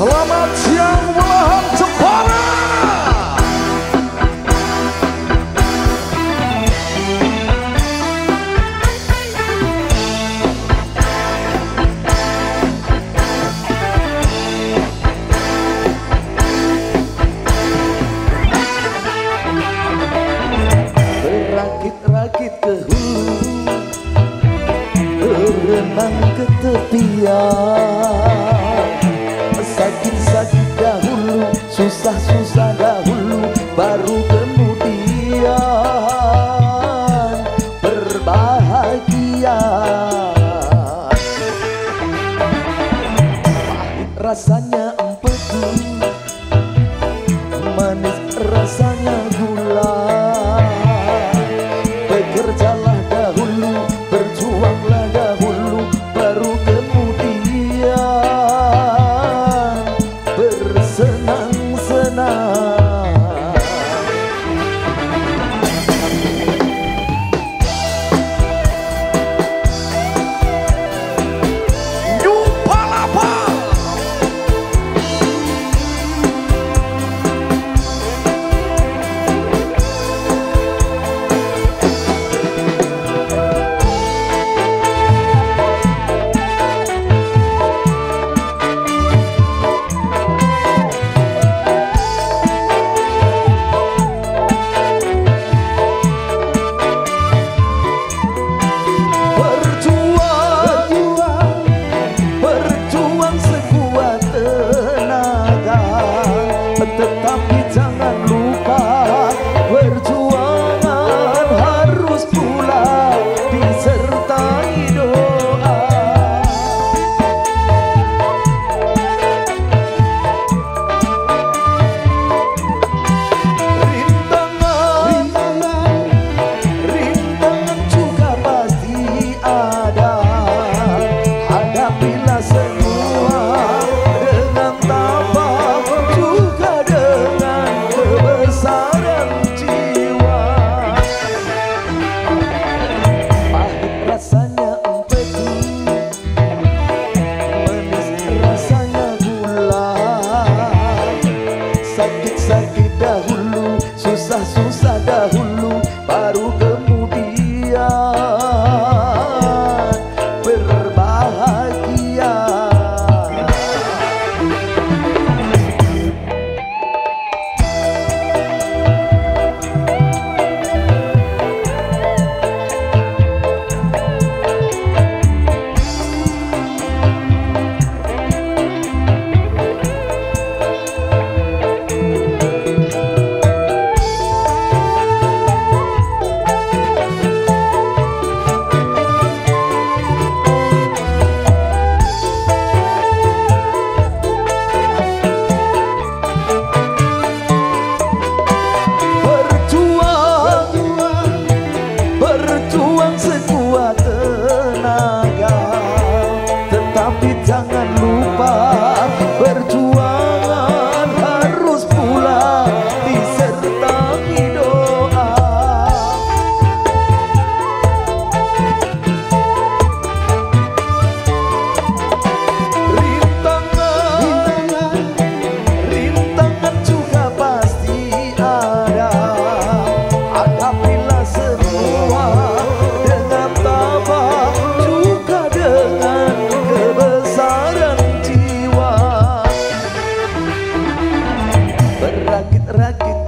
Selamat siang kasan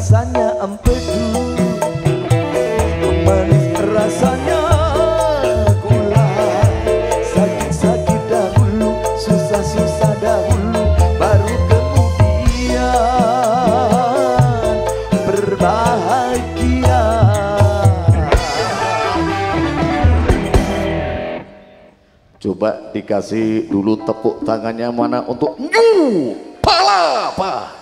rasanya empedu Manis rasanya gula Sakit-sakit dahulu, susah-susah dahulu Baru kemudian berbahagia. Coba dikasih dulu tepuk tangannya mana untuk Nyu Palapa.